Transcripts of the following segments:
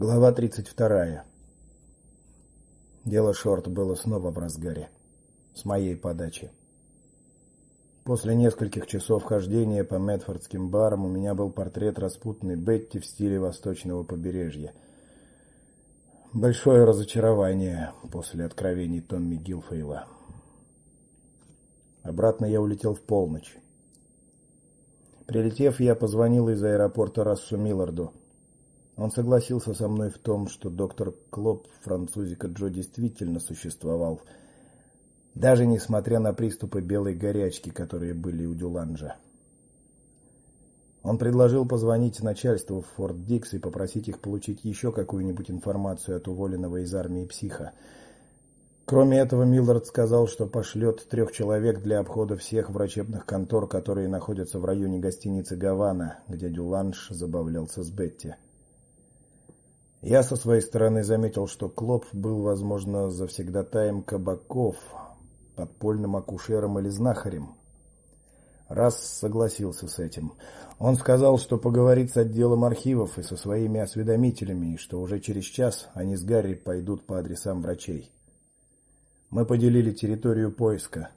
Глава 32. Дело Шорт было снова в разгаре с моей подачи. После нескольких часов хождения по Медфордским барам у меня был портрет распутной Бетти в стиле восточного побережья. Большое разочарование после откровений Томми Гилфейла. Обратно я улетел в полночь. Прилетев, я позвонил из аэропорта Рассу Милларду. Он согласился со мной в том, что доктор Клоп, французика Джо, действительно существовал, даже несмотря на приступы белой горячки, которые были у Дюланжа. Он предложил позвонить начальству в Форт Дикс и попросить их получить еще какую-нибудь информацию от уволенного из армии психа. Кроме этого, Миллард сказал, что пошлет трех человек для обхода всех врачебных контор, которые находятся в районе гостиницы Гавана, где Дюланж забавлялся с Бетти. Я со своей стороны заметил, что Клоп был, возможно, завсегдатаем кабаков, подпольным акушером или знахарем. Раз согласился с этим. Он сказал, что поговорит с отделом архивов и со своими осведомителями, и что уже через час они с Гарри пойдут по адресам врачей. Мы поделили территорию поиска.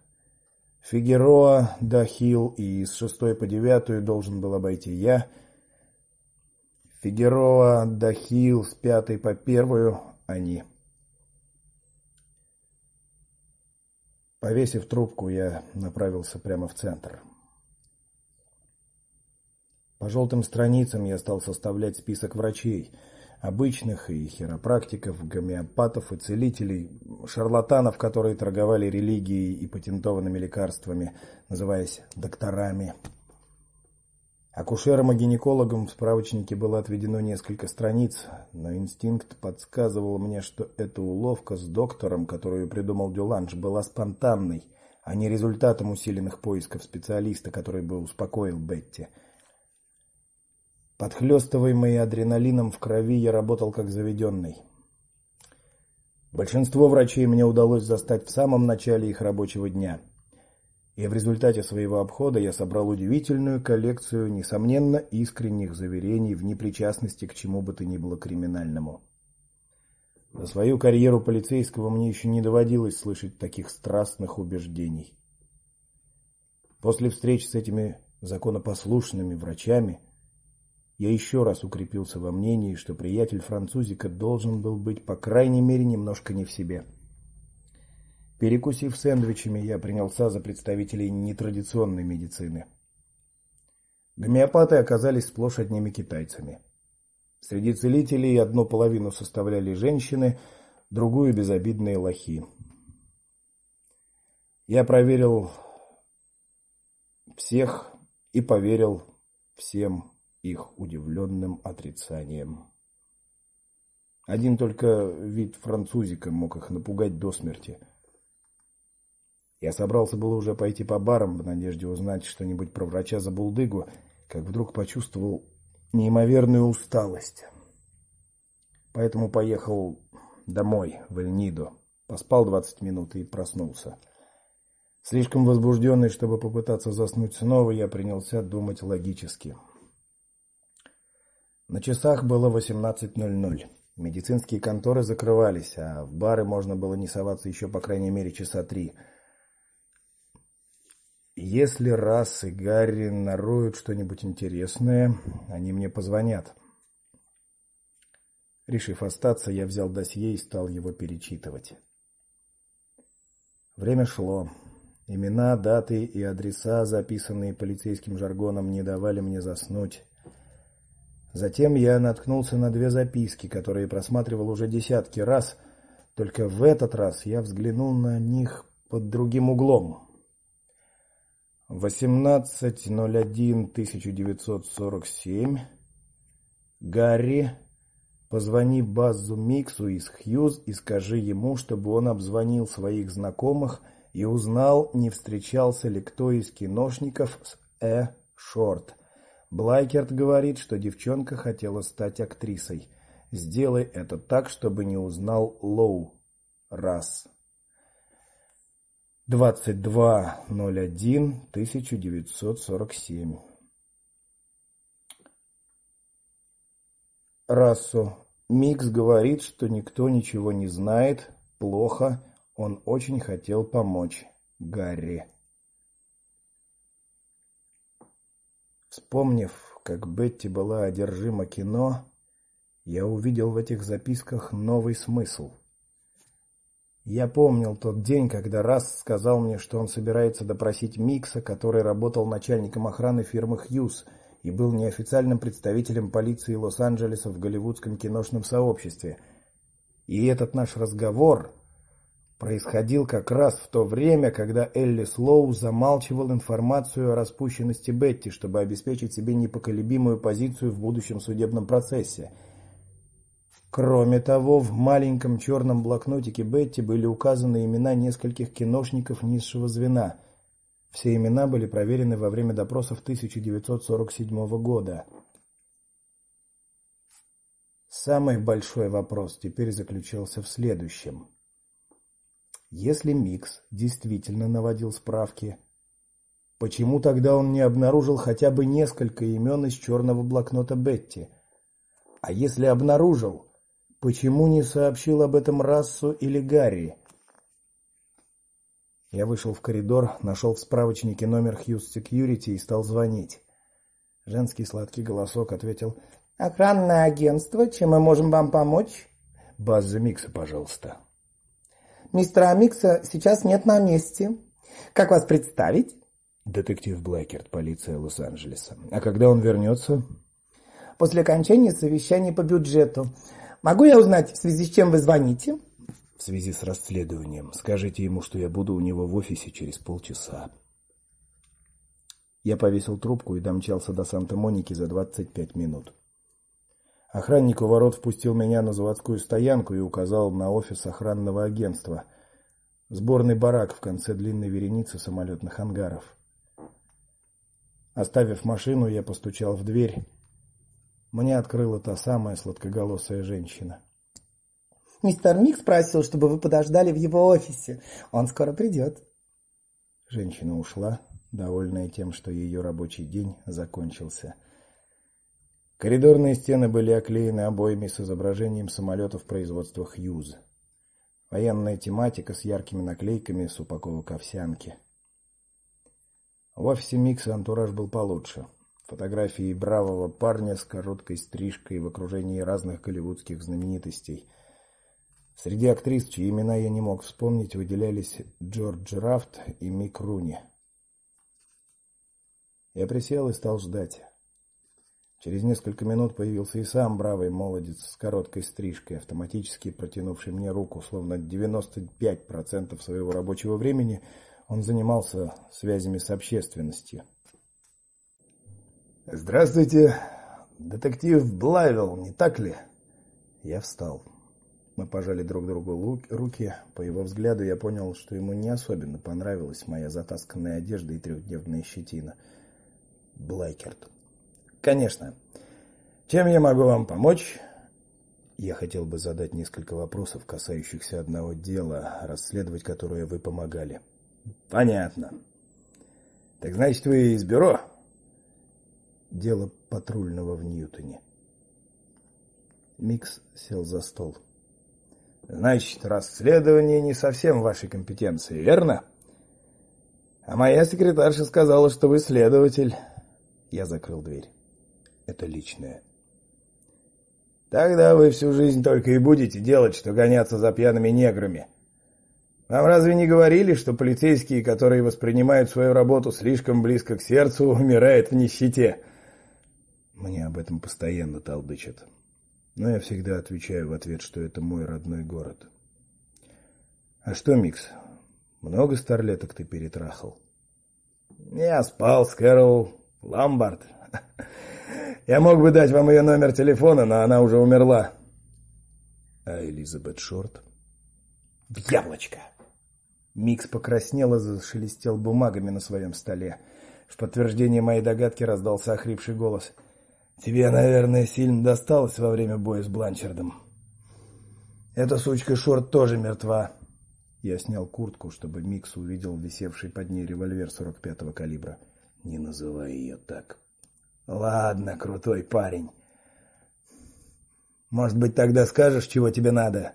Фигероа, Дахил и с шестой по девятую должен был обойти я, Фигероа, Дахил с пятой по первую они. Повесив трубку, я направился прямо в центр. По желтым страницам я стал составлять список врачей, обычных и хиропрактиков, гомеопатов и целителей, шарлатанов, которые торговали религией и патентованными лекарствами, называясь докторами. Акушерам и гинекологам в справочнике было отведено несколько страниц, но инстинкт подсказывал мне, что эта уловка с доктором, которую придумал Дюланж, была спонтанной, а не результатом усиленных поисков специалиста, который бы успокоил Бетти. Подхлёстываемый адреналином в крови, я работал как заведенный. Большинство врачей мне удалось застать в самом начале их рабочего дня и в результате своего обхода я собрал удивительную коллекцию несомненно искренних заверений в непричастности к чему бы то ни было криминальному. За свою карьеру полицейского мне еще не доводилось слышать таких страстных убеждений. После встреч с этими законопослушными врачами я еще раз укрепился во мнении, что приятель французика должен был быть по крайней мере немножко не в себе. Перекусив сэндвичами, я принялся за представителей нетрадиционной медицины. Гомеопаты оказались сплошь одними китайцами. Среди целителей одну половину составляли женщины, другую безобидные лохи. Я проверил всех и поверил всем их удивленным отрицаниям. Один только вид французика мог их напугать до смерти. Я собрался было уже пойти по барам в надежде узнать что-нибудь про врача за булдыгу, как вдруг почувствовал неимоверную усталость. Поэтому поехал домой, в Эльнидо. Поспал 20 минут и проснулся. Слишком возбужденный, чтобы попытаться заснуть снова, я принялся думать логически. На часах было 18:00. Медицинские конторы закрывались, а в бары можно было не соваться еще по крайней мере часа три. Если раз и Гарри нароют что-нибудь интересное, они мне позвонят. Решив остаться, я взял досье и стал его перечитывать. Время шло. Имена, даты и адреса, записанные полицейским жаргоном, не давали мне заснуть. Затем я наткнулся на две записки, которые просматривал уже десятки раз, только в этот раз я взглянул на них под другим углом. 18.01.1947 Гарри, позвони Базу Миксу из Хьюз и скажи ему, чтобы он обзвонил своих знакомых и узнал, не встречался ли кто из киношников с Э. Шорт. Блайкерт говорит, что девчонка хотела стать актрисой. Сделай это так, чтобы не узнал Лоу. Раз. 22.01.1947 Рассо, Микс говорит, что никто ничего не знает, плохо, он очень хотел помочь Гарри. Вспомнив, как Бетти была одержима кино, я увидел в этих записках новый смысл. Я помнил тот день, когда раз сказал мне, что он собирается допросить Микса, который работал начальником охраны фирмы Хьюз и был неофициальным представителем полиции Лос-Анджелеса в голливудском киношном сообществе. И этот наш разговор происходил как раз в то время, когда Элли Слоу замалчивал информацию о распущенности Бетти, чтобы обеспечить себе непоколебимую позицию в будущем судебном процессе. Кроме того, в маленьком черном блокнотике Бетти были указаны имена нескольких киношников низшего звена. Все имена были проверены во время допросов 1947 года. Самый большой вопрос теперь заключался в следующем: если Микс действительно наводил справки, почему тогда он не обнаружил хотя бы несколько имен из черного блокнота Бетти? А если обнаружил, Почему не сообщил об этом Рассу или Гарри? Я вышел в коридор, нашел в справочнике номер Hughes Security и стал звонить. Женский сладкий голосок ответил: "Охранное агентство, чем мы можем вам помочь?" База Микса, пожалуйста. Мистера Микса сейчас нет на месте. Как вас представить? Детектив Блэкерт, полиция Лос-Анджелеса. А когда он вернется? После окончания совещания по бюджету. Могу я узнать, в связи с чем вы звоните? В связи с расследованием. Скажите ему, что я буду у него в офисе через полчаса. Я повесил трубку и домчался до Санта-Моники за 25 минут. Охранник у ворот впустил меня на заводскую стоянку и указал на офис охранного агентства. Сборный барак в конце длинной вереницы самолетных ангаров. Оставив машину, я постучал в дверь мне открыла та самая сладкоголосая женщина. Мистер Микс просил, чтобы вы подождали в его офисе. Он скоро придет». Женщина ушла, довольная тем, что ее рабочий день закончился. Коридорные стены были оклеены обоями с изображением самолетов производства Хьюз. Военная тематика с яркими наклейками с упаковок овсянки. В офисе Микса антураж был получше. Фотографии бравого парня с короткой стрижкой в окружении разных голливудских знаменитостей. Среди актрис, чьи имена я не мог вспомнить, выделялись Джордж Рафт и Мик Руни. Я присел и стал ждать. Через несколько минут появился и сам бравый молодец с короткой стрижкой, автоматически протянувший мне руку, словно 95% своего рабочего времени он занимался связями с общественностью. Здравствуйте, детектив Блайвелл, не так ли? Я встал. Мы пожали друг другу руки. По его взгляду я понял, что ему не особенно понравилась моя затасканная одежда и трехдневная щетина. Блайкерт. Конечно. Чем я могу вам помочь? Я хотел бы задать несколько вопросов, касающихся одного дела, расследовать которое вы помогали. Понятно. Так значит, вы из бюро? Дело патрульного в Ньютоне. Микс сел за стол. Значит, расследование не совсем в вашей компетенции, верно? А моя секретарша сказала, что вы следователь. Я закрыл дверь. Это личное. Тогда вы всю жизнь только и будете делать, что гоняться за пьяными неграми. Вам разве не говорили, что полицейские, которые воспринимают свою работу слишком близко к сердцу, умирают в нищете? Мне об этом постоянно толдычат. Но я всегда отвечаю в ответ, что это мой родной город. А что, Микс? Много старлеток ты перетрахал? Я спал с Кэрол Ламбард. Я мог бы дать вам ее номер телефона, но она уже умерла. А Элизабет Шорт? В яблочко. Микс покраснел и зашелестел бумагами на своем столе. В подтверждение моей догадки раздался охрипший голос. Тебе, наверное, сильно досталось во время боя с Бланчардом. Эта сучка Шорт тоже мертва. Я снял куртку, чтобы Микс увидел висевший под ней револьвер 45-го калибра. Не называй ее так. Ладно, крутой парень. Может быть, тогда скажешь, чего тебе надо?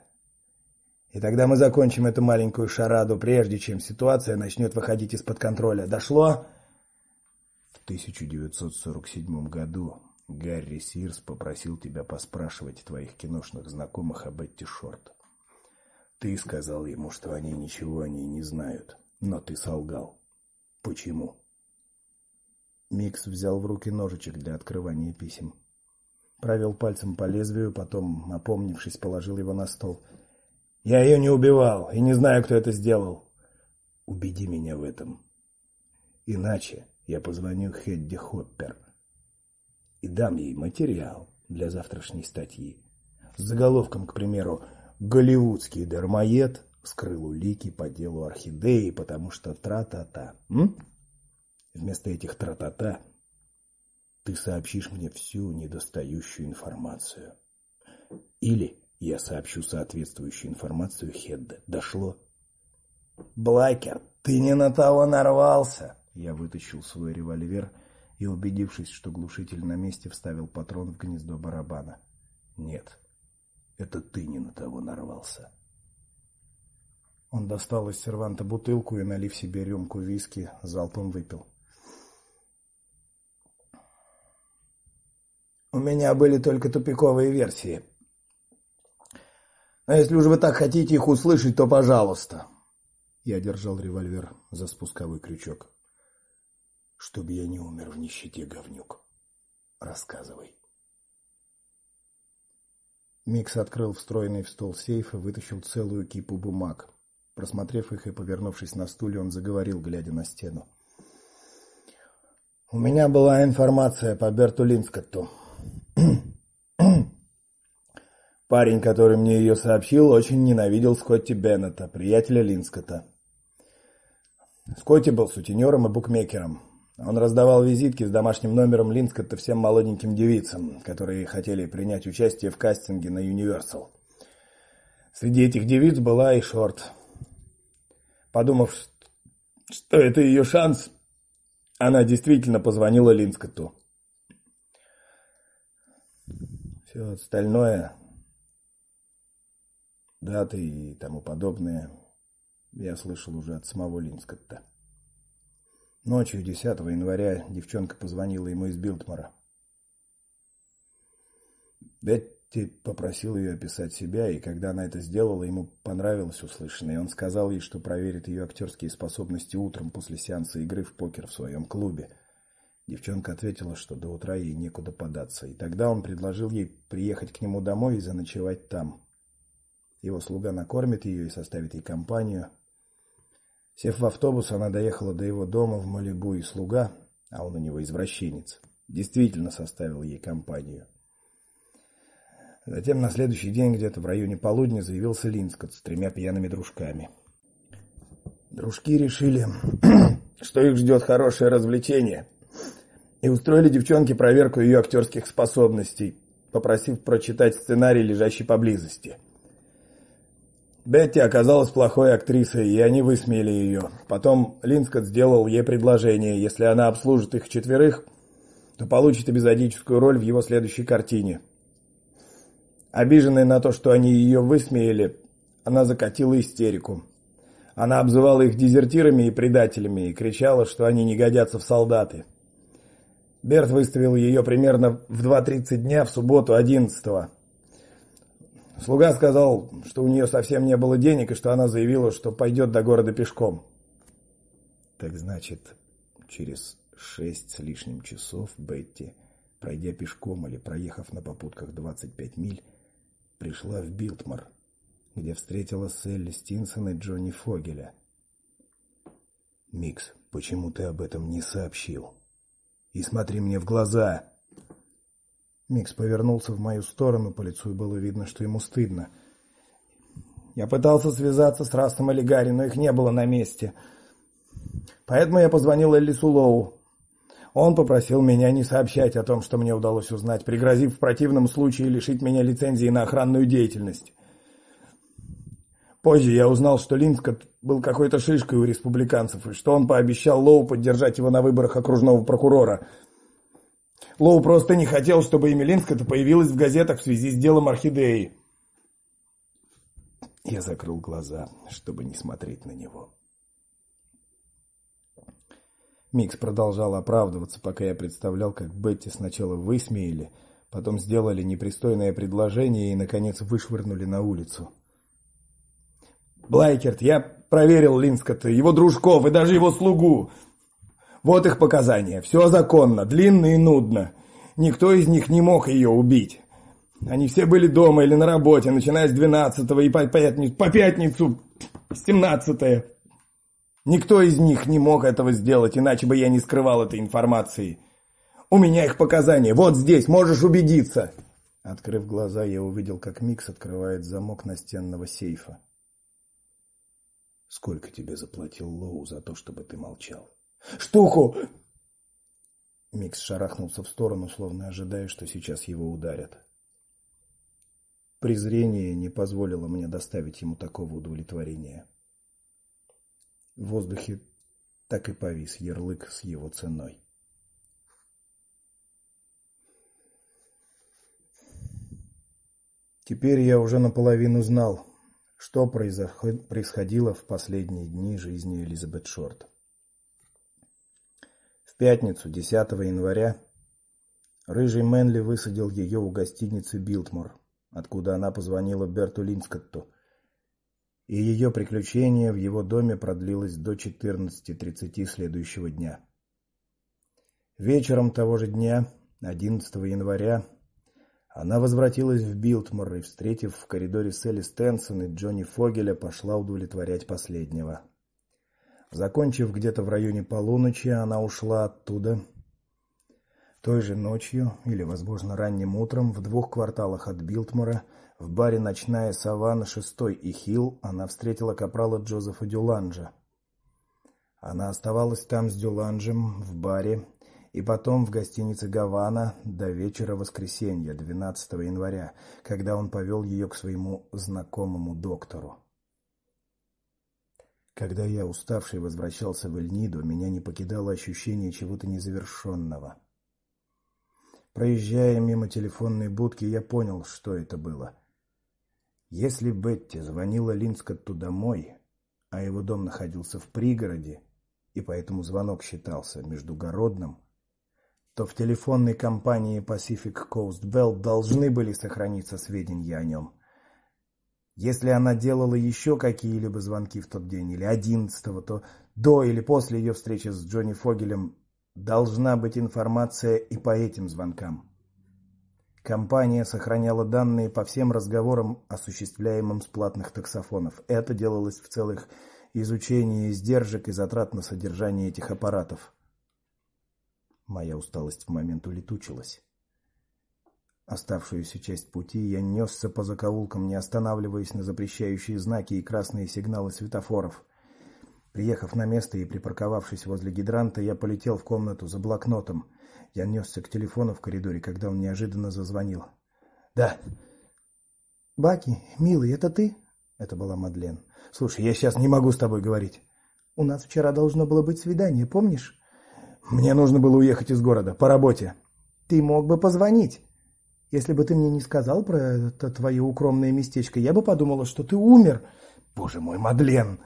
И тогда мы закончим эту маленькую шараду, прежде чем ситуация начнет выходить из-под контроля. Дошло? В 1947 году Гарри Сирс попросил тебя поспрашивать твоих киношных знакомых об Этти Шорт. Ты сказал ему, что они ничего о ней не знают, но ты солгал. Почему? Микс взял в руки ножичек для открывания писем. Провел пальцем по лезвию, потом, опомнившись, положил его на стол. Я ее не убивал и не знаю, кто это сделал. Убеди меня в этом. Иначе я позвоню Хедди Хоппер и дам ей материал для завтрашней статьи. С заголовком, к примеру, «Голливудский дармоед скрыл улики по делу орхидеи, потому что тра-та-та». Вместо этих тра-та-та ты сообщишь мне всю недостающую информацию. Или я сообщу соответствующую информацию Хедде. Дошло? Блайкер, ты не на того нарвался. Я вытащил свой револьвер и, убедившись, что глушитель на месте, вставил патрон в гнездо барабана. Нет. Это ты не на того нарвался. Он достал из серванта бутылку и, налив себе рюмку виски, залпом выпил. У меня были только тупиковые версии. Но если уж вы так хотите их услышать, то пожалуйста. Я держал револьвер за спусковой крючок. Чтобы я не умер в нищете, говнюк. Рассказывай. Микс открыл встроенный в стол сейф и вытащил целую кипу бумаг. Просмотрев их и повернувшись на стуле, он заговорил, глядя на стену. У меня была информация по Берту Линскотту. Парень, который мне ее сообщил, очень ненавидел Скотти Беннета, приятеля Линскота. Скотти был сутенером и букмекером. Он раздавал визитки с домашним номером Линскота всем молоденьким девицам, которые хотели принять участие в кастинге на Universal. Среди этих девиц была и Шорт. Подумав, что это ее шанс, она действительно позвонила Линскоту. Все остальное, даты и тому подобное, я слышал уже от самого Линскотта. Ночью 10 января девчонка позвонила ему из Билтмора. Бетти попросил ее описать себя, и когда она это сделала, ему понравилось услышанное, он сказал ей, что проверит ее актерские способности утром после сеанса игры в покер в своем клубе. Девчонка ответила, что до утра ей некуда податься, и тогда он предложил ей приехать к нему домой и заночевать там. Его слуга накормит ее и составит ей компанию. Сев в автобус, она доехала до его дома в Малибу, и слуга, а он у него извращенец, действительно составил ей компанию. Затем на следующий день, где-то в районе полудня, заявился Линскот с тремя пьяными дружками. Дружки решили, что их ждет хорошее развлечение, и устроили девчонке проверку ее актерских способностей, попросив прочитать сценарий, лежащий поблизости. Бетти оказалась плохой актрисой, и они высмеяли ее. Потом Линскот сделал ей предложение, если она обслужит их четверых, то получит эпизодическую роль в его следующей картине. Обиженная на то, что они ее высмеяли, она закатила истерику. Она обзывала их дезертирами и предателями и кричала, что они не годятся в солдаты. Берт выставил ее примерно в 2:30 дня в субботу 11-го. Слуга сказал, что у нее совсем не было денег и что она заявила, что пойдет до города пешком. Так значит, через шесть с лишним часов Бетти, пройдя пешком или проехав на попутках 25 миль, пришла в Билтмор, где встретила Селли Стинсон и Джонни Фогеля. Микс, почему ты об этом не сообщил? И смотри мне в глаза. Микс повернулся в мою сторону, по лицу было видно, что ему стыдно. Я пытался связаться с Растом или но их не было на месте. Поэтому я позвонил Эллису Лоу. Он попросил меня не сообщать о том, что мне удалось узнать, пригрозив в противном случае лишить меня лицензии на охранную деятельность. Позже я узнал, что Линскотт был какой-то шишкой у республиканцев, и что он пообещал Лоу поддержать его на выборах окружного прокурора – Лоу просто не хотел, чтобы имя Линскота появилось в газетах в связи с делом орхидеи. Я закрыл глаза, чтобы не смотреть на него. Микс продолжал оправдываться, пока я представлял, как Бетти сначала высмеяли, потом сделали непристойное предложение и наконец вышвырнули на улицу. Блайкерт, я проверил Линскота, его дружков и даже его слугу. Вот их показания. Все законно, длинно и нудно. Никто из них не мог ее убить. Они все были дома или на работе, начиная с 12 и по пятницу, по пятницу 17 Никто из них не мог этого сделать, иначе бы я не скрывал этой информации. У меня их показания. Вот здесь, можешь убедиться. Открыв глаза, я увидел, как Микс открывает замок настенного сейфа. Сколько тебе заплатил Лоу за то, чтобы ты молчал? Штуку. Микс шарахнулся в сторону, словно ожидая, что сейчас его ударят. Презрение не позволило мне доставить ему такого удовлетворения. В воздухе так и повис ярлык с его ценой. Теперь я уже наполовину знал, что происходило в последние дни жизни Элизабет Шорт. Пятницу, 10 января, рыжий Мэнли высадил ее у гостиницы Билтмор, откуда она позвонила Берту Линскотту. И ее приключение в его доме продлилось до 14:30 следующего дня. Вечером того же дня, 11 января, она возвратилась в Билтмор и, встретив в коридоре Селли Стенсон и Джонни Фогеля, пошла удовлетворять последнего. Закончив где-то в районе полуночи, она ушла оттуда. Той же ночью или, возможно, ранним утром в двух кварталах от Билтмора, в баре Ночная саванна 6 и Хилл, она встретила капрала Джозефа Дюланжа. Она оставалась там с Дюланжем в баре и потом в гостинице Гавана до вечера воскресенья, 12 января, когда он повел ее к своему знакомому доктору. Когда я, уставший, возвращался в Эльниду, меня не покидало ощущение чего-то незавершенного. Проезжая мимо телефонной будки, я понял, что это было. Если Бетти звонила Линскотту домой, а его дом находился в пригороде, и поэтому звонок считался междугородным, то в телефонной компании Pacific Coast Bell должны были сохраниться сведения о нем. Если она делала еще какие-либо звонки в тот день или одиннадцатого, то до или после ее встречи с Джонни Фогелем должна быть информация и по этим звонкам. Компания сохраняла данные по всем разговорам, осуществляемым с платных таксофонов. Это делалось в целых изучении издержек и затрат на содержание этих аппаратов. Моя усталость в момент улетучилась. Оставшуюся часть пути я несся по закоулкам, не останавливаясь на запрещающие знаки и красные сигналы светофоров. Приехав на место и припарковавшись возле гидранта, я полетел в комнату за блокнотом. Я несся к телефону в коридоре, когда он неожиданно зазвонил. "Да. Баки, милый, это ты?" Это была Мадлен. "Слушай, я сейчас не могу с тобой говорить. У нас вчера должно было быть свидание, помнишь? Мне нужно было уехать из города по работе. Ты мог бы позвонить. Если бы ты мне не сказал про это твое укромное местечко, я бы подумала, что ты умер. Боже мой, Мадлен,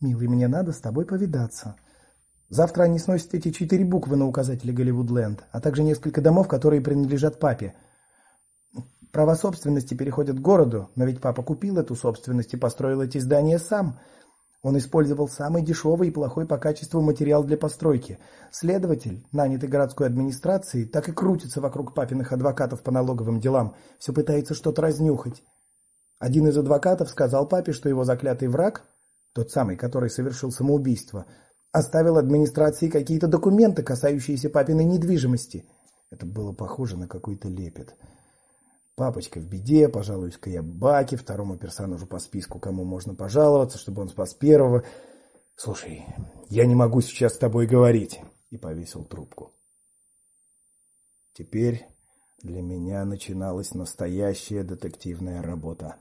милый, мне надо с тобой повидаться. Завтра они сносят эти четыре буквы на указателе Голливудленд, а также несколько домов, которые принадлежат папе. Права собственности переходят городу, но ведь папа купил эту собственность и построил эти здания сам. Он использовал самый дешевый и плохой по качеству материал для постройки. Следователь, нанятый городской администрацией, так и крутится вокруг папиных адвокатов по налоговым делам, все пытается что-то разнюхать. Один из адвокатов сказал папе, что его заклятый враг, тот самый, который совершил самоубийство, оставил администрации какие-то документы, касающиеся папиной недвижимости. Это было похоже на какой-то лепет. Папочка в беде, пожалуюсь-ка я Баке, второму персонажу по списку, кому можно пожаловаться, чтобы он спас первого. Слушай, я не могу сейчас с тобой говорить, и повесил трубку. Теперь для меня начиналась настоящая детективная работа.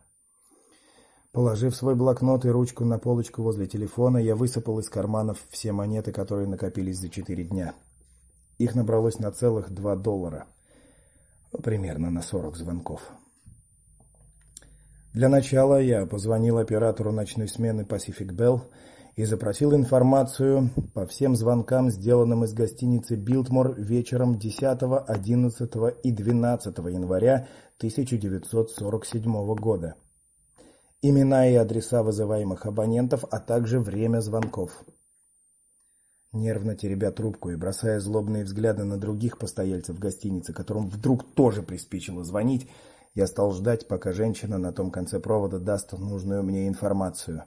Положив свой блокнот и ручку на полочку возле телефона, я высыпал из карманов все монеты, которые накопились за четыре дня. Их набралось на целых 2 доллара. Примерно на 40 звонков. Для начала я позвонил оператору ночной смены Pacific Bell и запросил информацию по всем звонкам, сделанным из гостиницы Билтмор вечером 10, 11 и 12 января 1947 года. Имена и адреса вызываемых абонентов, а также время звонков. Нервно теребя трубку и бросая злобные взгляды на других постояльцев гостиницы, которым вдруг тоже приспичило звонить, я стал ждать, пока женщина на том конце провода даст нужную мне информацию.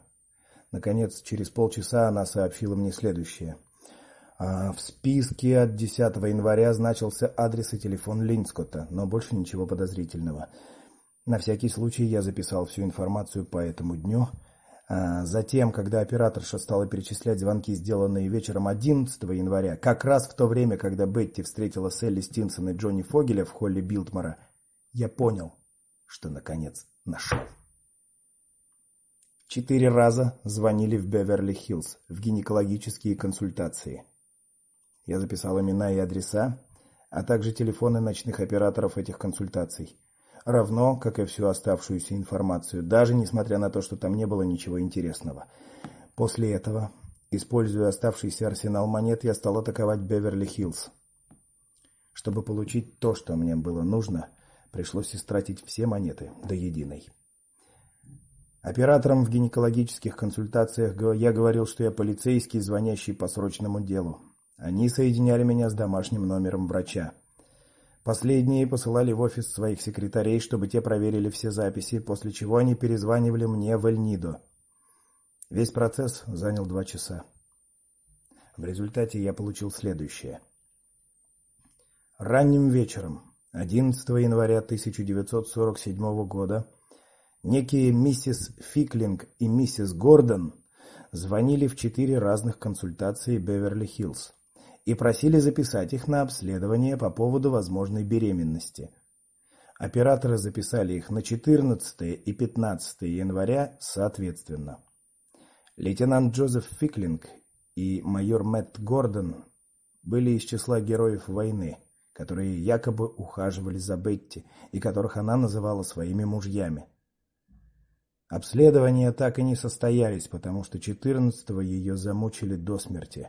Наконец, через полчаса она сообщила мне следующее. А в списке от 10 января значился адрес и телефон Линскотта, но больше ничего подозрительного. На всякий случай я записал всю информацию по этому дню. А затем, когда операторша стала перечислять звонки, сделанные вечером 11 января, как раз в то время, когда Бетти встретила Селли Стинсон и Джонни Фогеля в холле Билтмора, я понял, что наконец нашел. Четыре раза звонили в Беверли-Хиллз в гинекологические консультации. Я записал имена и адреса, а также телефоны ночных операторов этих консультаций, равно как и всю оставшуюся информацию, даже несмотря на то, что там не было ничего интересного. После этого, используя оставшийся арсенал монет, я стал атаковать Беверли-Хиллз. Чтобы получить то, что мне было нужно, пришлось истратить все монеты до единой. Операторам в гинекологических консультациях я говорил, что я полицейский, звонящий по срочному делу. Они соединяли меня с домашним номером врача. Последние посылали в офис своих секретарей, чтобы те проверили все записи, после чего они перезванивали мне в Эльнидо. Весь процесс занял два часа. В результате я получил следующее. Ранним вечером 11 января 1947 года Некие миссис Фиклинг и миссис Гордон звонили в четыре разных консультации Беверли-Хиллз и просили записать их на обследование по поводу возможной беременности. Операторы записали их на 14 и 15 января соответственно. Лейтенант Джозеф Фиклинг и майор Мэтт Гордон были из числа героев войны, которые якобы ухаживали за Бетти и которых она называла своими мужьями. Обследования так и не состоялись, потому что 14-го ее замучили до смерти,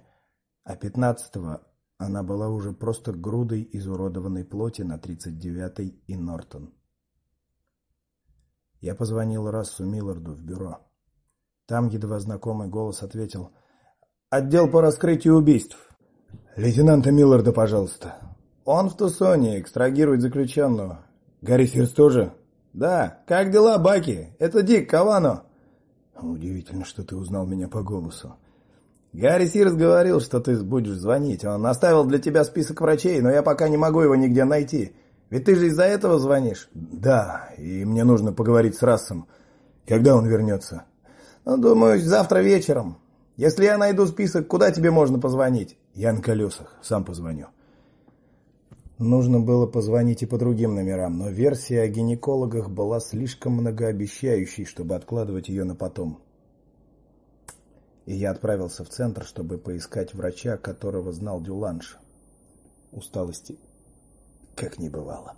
а 15-го она была уже просто грудой изуродованной плоти на 39-й и Нортон. Я позвонил Рассу Милларду в бюро. Там едва знакомый голос ответил: "Отдел по раскрытию убийств. Лейтенанта Милларда, пожалуйста. Он в Тусоне экстрагирует заключенного. Гарри Фирс тоже «Да, как дела, Баки? Это Дик Кавано». «Удивительно, что ты узнал меня по голосу». «Гарри Сирс говорил, что ты будешь звонить. Он оставил для тебя список врачей, но я пока не могу его нигде найти. Ведь ты же из-за этого звонишь?» «Да, и мне нужно поговорить с Рассом. Когда он вернется?» «Ну, думаю, завтра вечером. Если я найду список, куда тебе можно позвонить?» «Я на колесах, сам позвоню». Нужно было позвонить и по другим номерам, но версия о гинекологах была слишком многообещающей, чтобы откладывать ее на потом. И я отправился в центр, чтобы поискать врача, которого знал Дюланш. Усталости как не бывало.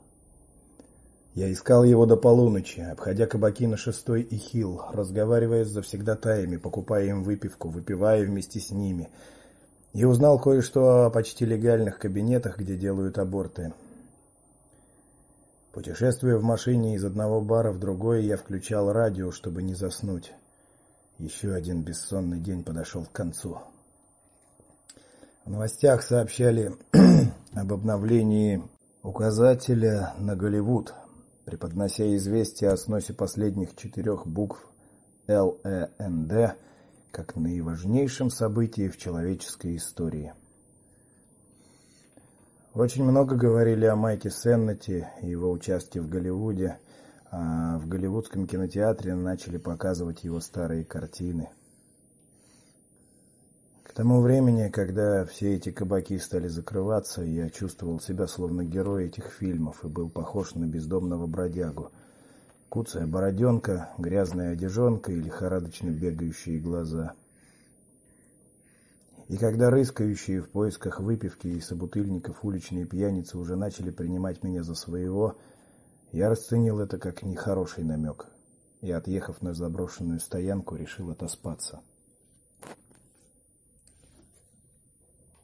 Я искал его до полуночи, обходя кабаки на шестой и Хилл, разговаривая с завсегдатаями, покупая им выпивку, выпивая вместе с ними – и узнал кое-что о почти легальных кабинетах, где делают аборты. Путешествуя в машине из одного бара в другой, я включал радио, чтобы не заснуть. Еще один бессонный день подошел к концу. В новостях сообщали об обновлении указателя на Голливуд, преподнося известие о сносе последних четырех букв Л Э Н Д как наиважнейшем событии в человеческой истории. Очень много говорили о Майке Сеннете и его участии в Голливуде, в голливудском кинотеатре начали показывать его старые картины. К тому времени, когда все эти кабаки стали закрываться, я чувствовал себя словно герой этих фильмов и был похож на бездомного бродягу – куцая бороденка, грязная одежонка и лихорадочно бегающие глаза. И когда рыскающие в поисках выпивки и собутыльников уличные пьяницы уже начали принимать меня за своего, я расценил это как нехороший намек и, отъехав на заброшенную стоянку, решил отоспаться.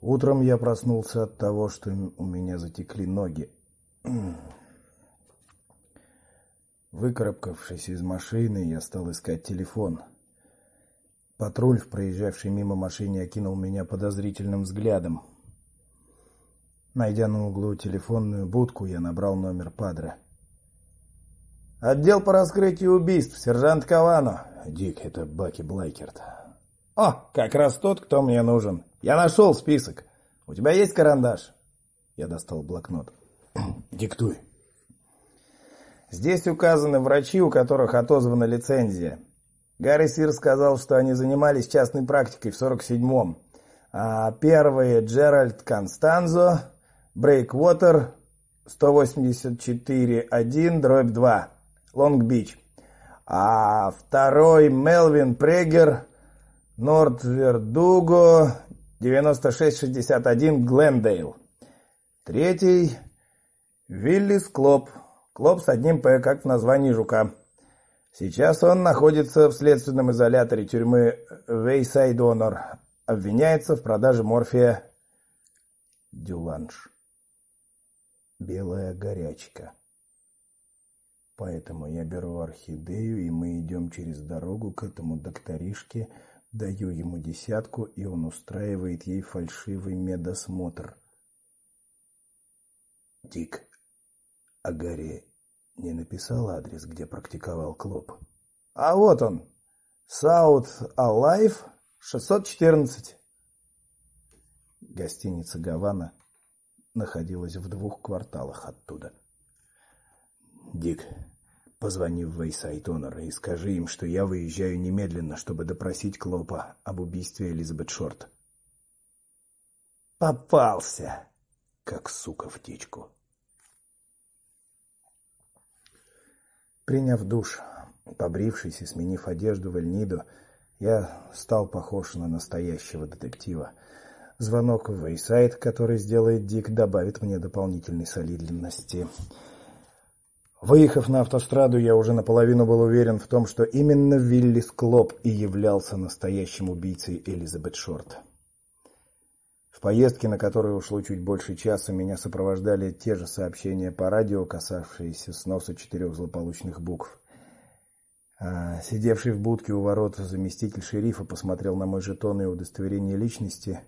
Утром я проснулся от того, что у меня затекли ноги. Выкарабкавшись из машины, я стал искать телефон. Патруль, проезжавший мимо машины, окинул меня подозрительным взглядом. Найдя на углу телефонную будку, я набрал номер падре. Отдел по раскрытию убийств, сержант Кавано. Дик, это Баки Блайкерт. О, как раз тот, кто мне нужен. Я нашел список. У тебя есть карандаш? Я достал блокнот. Диктуй. Здесь указаны врачи, у которых отозвана лицензия. Гарри Сир сказал, что они занимались частной практикой в 47-м. А первые Джеральд Констанзо, Брейквотер, 184.1, дробь 2, Лонг-Бич. А второй Мелвин Прегер, Норд-Вердуго, 9661, Глендейл. Третий Виллис Клоп. Клоп с одним «П», как в названии жука. Сейчас он находится в следственном изоляторе тюрьмы Вейсайд Онор. Обвиняется в продаже морфия Дюланж. Белая горячка. Поэтому я беру орхидею, и мы идем через дорогу к этому докторишке, даю ему десятку, и он устраивает ей фальшивый медосмотр. Дик, а Гарри не написал адрес, где практиковал Клоп. А вот он. South Alive 614. Гостиница Гавана находилась в двух кварталах оттуда. Дик, позвони в Вейсайд Онор и скажи им, что я выезжаю немедленно, чтобы допросить Клопа об убийстве Элизабет Шорт. Попался, как сука в течку. Приняв душ, побрившись и сменив одежду в Эльниду, я стал похож на настоящего детектива. Звонок в Вейсайд, который сделает Дик, добавит мне дополнительной солидности. Выехав на автостраду, я уже наполовину был уверен в том, что именно Вилли Склоп и являлся настоящим убийцей Элизабет Шорт. В поездке, на которую ушло чуть больше часа, меня сопровождали те же сообщения по радио, касавшиеся сноса четырех злополучных букв. А сидевший в будке у ворот заместитель шерифа посмотрел на мой жетон и удостоверение личности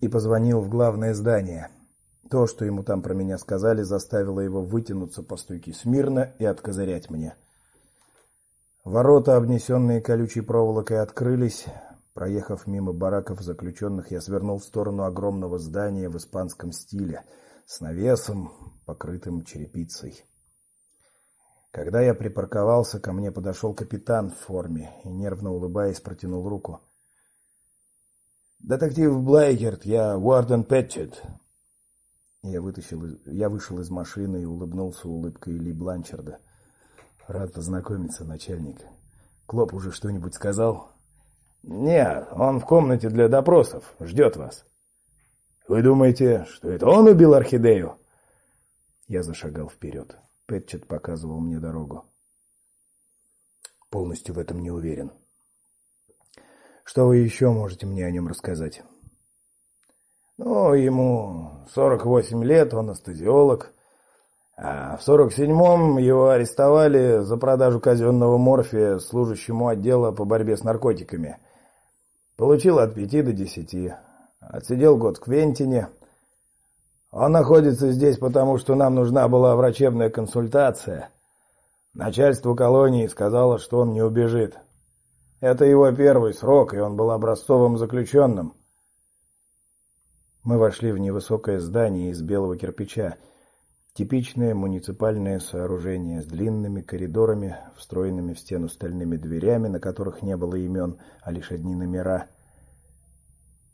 и позвонил в главное здание. То, что ему там про меня сказали, заставило его вытянуться по стойке смирно и откозырять мне. Ворота, обнесенные колючей проволокой, открылись. Проехав мимо бараков заключенных, я свернул в сторону огромного здания в испанском стиле с навесом, покрытым черепицей. Когда я припарковался, ко мне подошел капитан в форме и нервно улыбаясь протянул руку. Детектив Блайкерт, я Уорден Пэтчет. Я вытащил я вышел из машины и улыбнулся улыбкой Ли Бланчарда. Рад познакомиться, начальник. Клоп уже что-нибудь сказал? Нет, он в комнате для допросов, ждет вас. Вы думаете, что это он убил орхидею? Я зашагал вперед. Пэтчет показывал мне дорогу. Полностью в этом не уверен. Что вы еще можете мне о нем рассказать? Ну, ему 48 лет, он анестезиолог. А в 47-м его арестовали за продажу казенного морфия служащему отдела по борьбе с наркотиками. Получил от пяти до десяти. Отсидел год в Квентине. Он находится здесь, потому что нам нужна была врачебная консультация. Начальство колонии сказало, что он не убежит. Это его первый срок, и он был образцовым заключенным. Мы вошли в невысокое здание из белого кирпича. Типичное муниципальное сооружение с длинными коридорами, встроенными в стену стальными дверями, на которых не было имен, а лишь одни номера.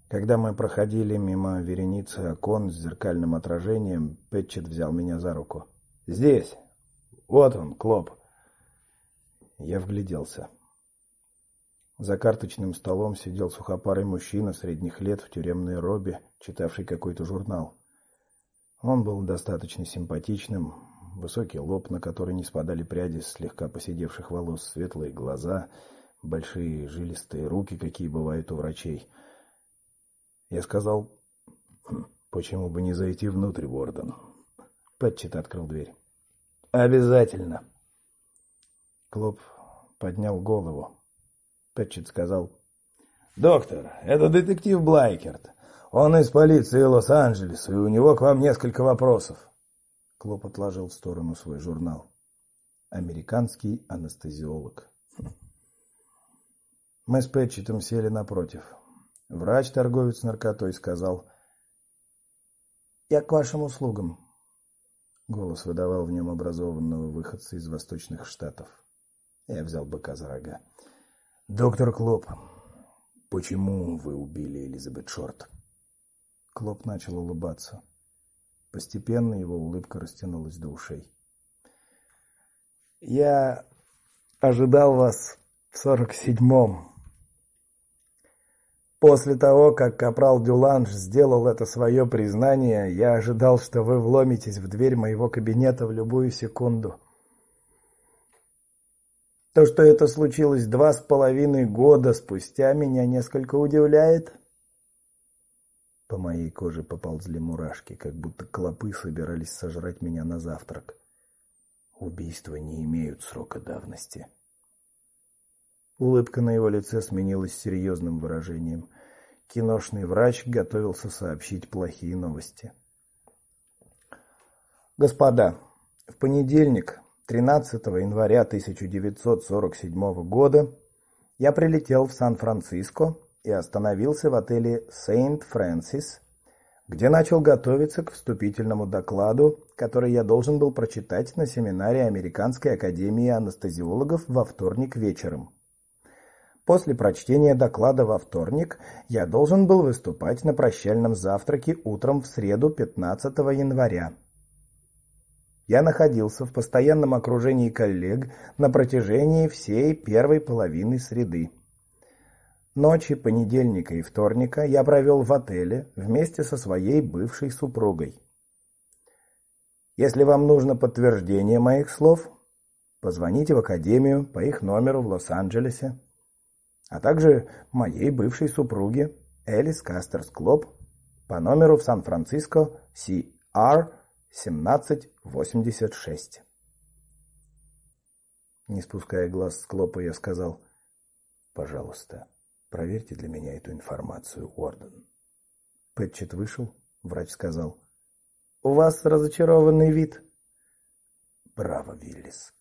Когда мы проходили мимо вереницы окон с зеркальным отражением, Пэтчет взял меня за руку. "Здесь. Вот он, Клоп". Я вгляделся. За карточным столом сидел сухопарый мужчина средних лет в тюремной робе, читавший какой-то журнал. Он был достаточно симпатичным, высокий лоб, на который не спадали пряди слегка поседевших волос, светлые глаза, большие жилистые руки, какие бывают у врачей. Я сказал: «Хм, "Почему бы не зайти внутрь, Ворден?" Пэтчет открыл дверь. "Обязательно". Клоп поднял голову. Пэтчет сказал: "Доктор, это детектив Блайкерт. Он из полиции Лос-Анджелеса, и у него к вам несколько вопросов". Клоп отложил в сторону свой журнал. Американский анестезиолог. Мы с Пэтчетом сели напротив. Врач-торговец наркотой сказал: "Я к вашим услугам". Голос выдавал в нем образованного выходца из восточных штатов. Я взял быка за рога. Доктор Клоп, почему вы убили Элизабет Шорт? Клоп начал улыбаться. Постепенно его улыбка растянулась до ушей. Я ожидал вас в сорок седьмом. После того, как капрал Дюланж сделал это свое признание, я ожидал, что вы вломитесь в дверь моего кабинета в любую секунду. То, что это случилось два с половиной года спустя, меня несколько удивляет. По моей коже поползли мурашки, как будто клопы собирались сожрать меня на завтрак. Убийства не имеют срока давности. Улыбка на его лице сменилась серьезным выражением. Киношный врач готовился сообщить плохие новости. Господа, в понедельник 13 января 1947 года я прилетел в Сан-Франциско и остановился в отеле Saint Francis, где начал готовиться к вступительному докладу, который я должен был прочитать на семинаре Американской академии анестезиологов во вторник вечером. После прочтения доклада во вторник я должен был выступать на прощальном завтраке утром в среду 15 января я находился в постоянном окружении коллег на протяжении всей первой половины среды. Ночи понедельника и вторника я провел в отеле вместе со своей бывшей супругой. Если вам нужно подтверждение моих слов, позвоните в академию по их номеру в Лос-Анджелесе, а также моей бывшей супруге Элис Кастерс Клоп по номеру в Сан-Франциско CR 1786. Не спуская глаз с Клопа, я сказал: "Пожалуйста, проверьте для меня эту информацию, Уорден". Пэтчет вышел, врач сказал: "У вас разочарованный вид". "Браво, Виллис.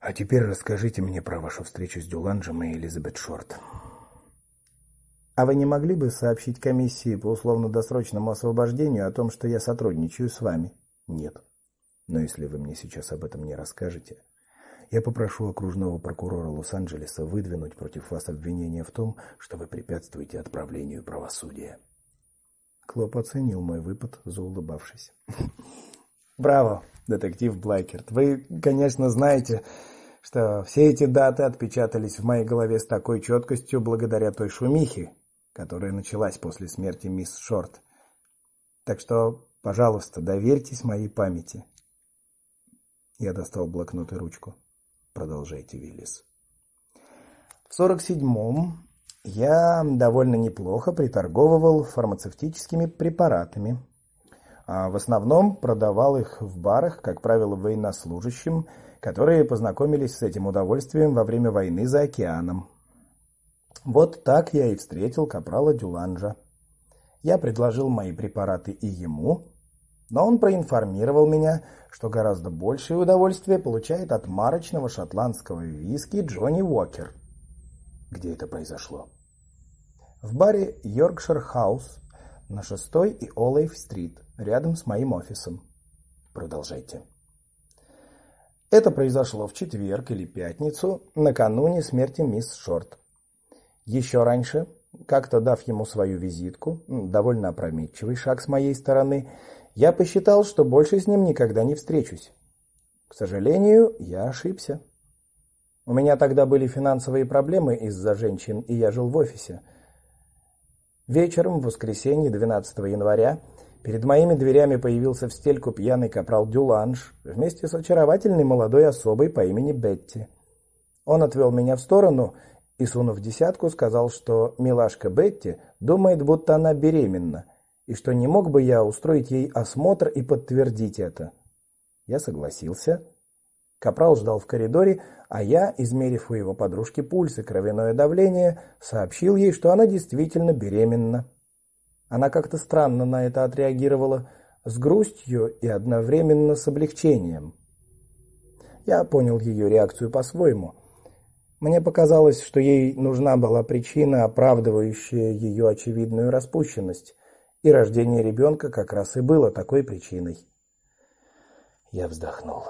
А теперь расскажите мне про вашу встречу с Дюланджем и Элизабет Шорт". А вы не могли бы сообщить комиссии по условно-досрочному освобождению о том, что я сотрудничаю с вами? Нет. Но если вы мне сейчас об этом не расскажете, я попрошу окружного прокурора Лос-Анджелеса выдвинуть против вас обвинение в том, что вы препятствуете отправлению правосудия. Клоп оценил мой выпад, заулыбавшись. Браво, детектив Блайкерт. Вы, конечно, знаете, что все эти даты отпечатались в моей голове с такой четкостью благодаря той шумихе, которая началась после смерти мисс Шорт. Так что, пожалуйста, доверьтесь моей памяти. Я достал блокнот и ручку. Продолжайте, Виллис. В сорок седьмом я довольно неплохо приторговывал фармацевтическими препаратами. А в основном продавал их в барах, как правило, военнослужащим, которые познакомились с этим удовольствием во время войны за океаном. Вот так я и встретил капрала Дюланжа. Я предложил мои препараты и ему, но он проинформировал меня, что гораздо большее удовольствие получает от марочного шотландского виски Джонни Уокер. Где это произошло? В баре Yorkshire House на 6 и Олейв-стрит, рядом с моим офисом. Продолжайте. Это произошло в четверг или пятницу, накануне смерти мисс Шорт. Еще раньше, как-то дав ему свою визитку, довольно опрометчивый шаг с моей стороны, я посчитал, что больше с ним никогда не встречусь. К сожалению, я ошибся. У меня тогда были финансовые проблемы из-за женщин, и я жил в офисе. Вечером в воскресенье 12 января перед моими дверями появился в стельку пьяный капрал Дюланж вместе с очаровательной молодой особой по имени Бетти. Он отвел меня в сторону и, сунув десятку, сказал, что милашка Бетти думает, будто она беременна, и что не мог бы я устроить ей осмотр и подтвердить это. Я согласился. Капрал ждал в коридоре, а я, измерив у его подружки пульс и кровяное давление, сообщил ей, что она действительно беременна. Она как-то странно на это отреагировала, с грустью и одновременно с облегчением. Я понял ее реакцию по-своему. Мне показалось, что ей нужна была причина, оправдывающая ее очевидную распущенность, и рождение ребенка как раз и было такой причиной. Я вздохнул.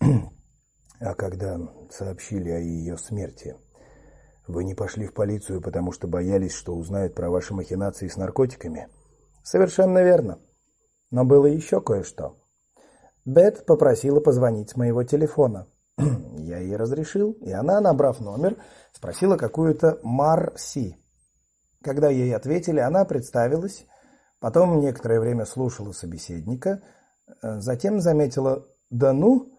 А когда сообщили о ее смерти, вы не пошли в полицию, потому что боялись, что узнают про ваши махинации с наркотиками? Совершенно верно. Но было еще кое-что. Бет попросила позвонить с моего телефона. Я ей разрешил, и она, набрав номер, спросила какую-то Марси. Когда ей ответили, она представилась, потом некоторое время слушала собеседника, э, затем заметила: "Да ну,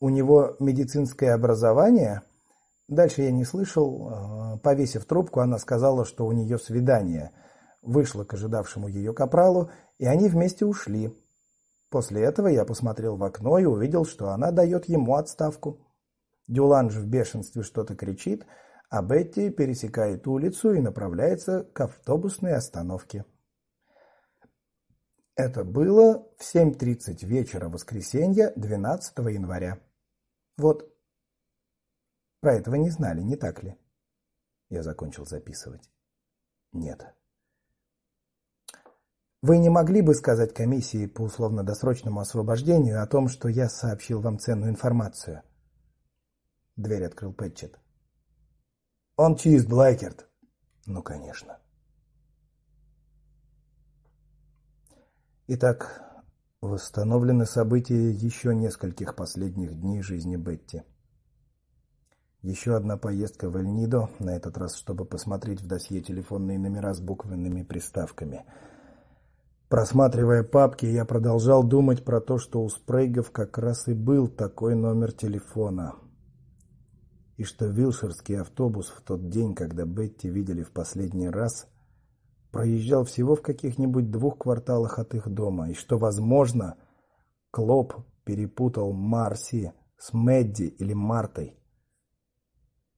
у него медицинское образование. Дальше я не слышал. А, повесив трубку, она сказала, что у нее свидание. Вышла к ожидавшему ее капралу, и они вместе ушли. После этого я посмотрел в окно и увидел, что она дает ему отставку. Дюланж в бешенстве что-то кричит, а Бетти пересекает улицу и направляется к автобусной остановке. Это было в 7:30 вечера воскресенья, 12 января. Вот. Про этого не знали, не так ли? Я закончил записывать. Нет. Вы не могли бы сказать комиссии по условно-досрочному освобождению о том, что я сообщил вам ценную информацию? Дверь открыл Пэтчет. Он чист, Блайкерт. Ну, конечно. Итак, Восстановлены события еще нескольких последних дней жизни Бетти. Еще одна поездка в Эль-Нидо, на этот раз, чтобы посмотреть в досье телефонные номера с буквенными приставками. Просматривая папки, я продолжал думать про то, что у Спрейгов как раз и был такой номер телефона. И что Вилширский автобус в тот день, когда Бетти видели в последний раз, проезжал всего в каких-нибудь двух кварталах от их дома, и что, возможно, Клоп перепутал Марси с Мэдди или Мартой.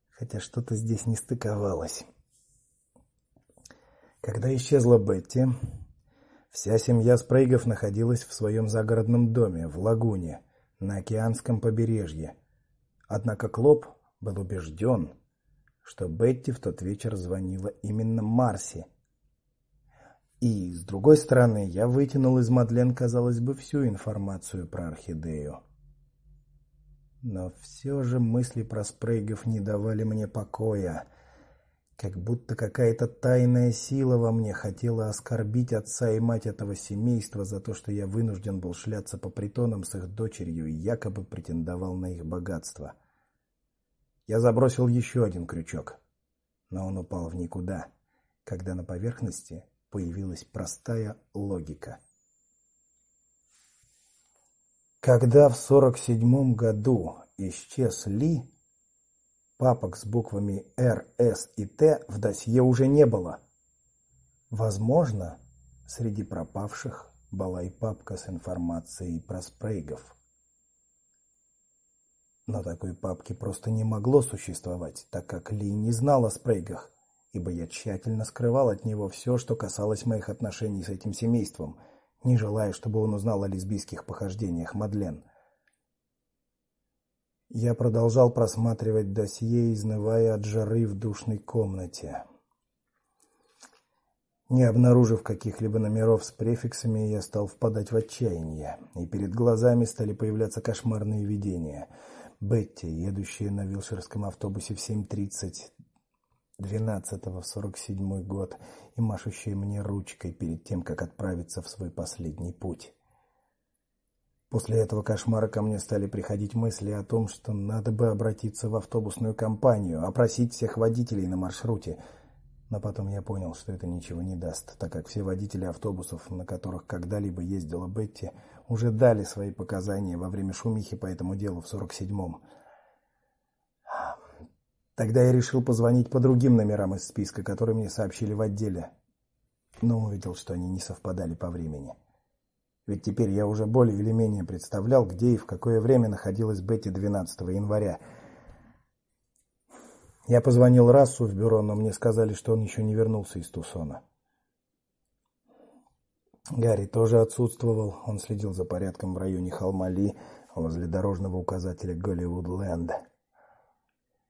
Хотя что-то здесь не стыковалось. Когда исчезла Бетти, вся семья Спрейгов находилась в своем загородном доме в лагуне на океанском побережье. Однако Клоп был убежден, что Бетти в тот вечер звонила именно Марси, и, с другой стороны, я вытянул из Мадлен, казалось бы, всю информацию про орхидею. Но все же мысли про спрейгов не давали мне покоя, как будто какая-то тайная сила во мне хотела оскорбить отца и мать этого семейства за то, что я вынужден был шляться по притонам с их дочерью и якобы претендовал на их богатство. Я забросил еще один крючок, но он упал в никуда, когда на поверхности появилась простая логика. Когда в сорок седьмом году исчез Ли, папок с буквами Р, С и Т в досье уже не было. Возможно, среди пропавших была и папка с информацией про спрейгов. Но такой папки просто не могло существовать, так как Ли не знал о спрейгах ибо я тщательно скрывал от него все, что касалось моих отношений с этим семейством, не желая, чтобы он узнал о лесбийских похождениях Мадлен. Я продолжал просматривать досье, изнывая от жары в душной комнате. Не обнаружив каких-либо номеров с префиксами, я стал впадать в отчаяние, и перед глазами стали появляться кошмарные видения. Бетти, едущая на Вилширском автобусе в 7:30, двенадцатого в сорок седьмой год и машущая мне ручкой перед тем, как отправиться в свой последний путь. После этого кошмара ко мне стали приходить мысли о том, что надо бы обратиться в автобусную компанию, опросить всех водителей на маршруте. Но потом я понял, что это ничего не даст, так как все водители автобусов, на которых когда-либо ездила Бетти, уже дали свои показания во время шумихи по этому делу в 47-м. Тогда я решил позвонить по другим номерам из списка, которые мне сообщили в отделе. Но увидел, что они не совпадали по времени. Ведь теперь я уже более или менее представлял, где и в какое время находилась Бетти 12 января. Я позвонил Рассу в бюро, но мне сказали, что он еще не вернулся из Тусона. Гарри тоже отсутствовал. Он следил за порядком в районе холма Ли, возле дорожного указателя Голливуд-Ленд.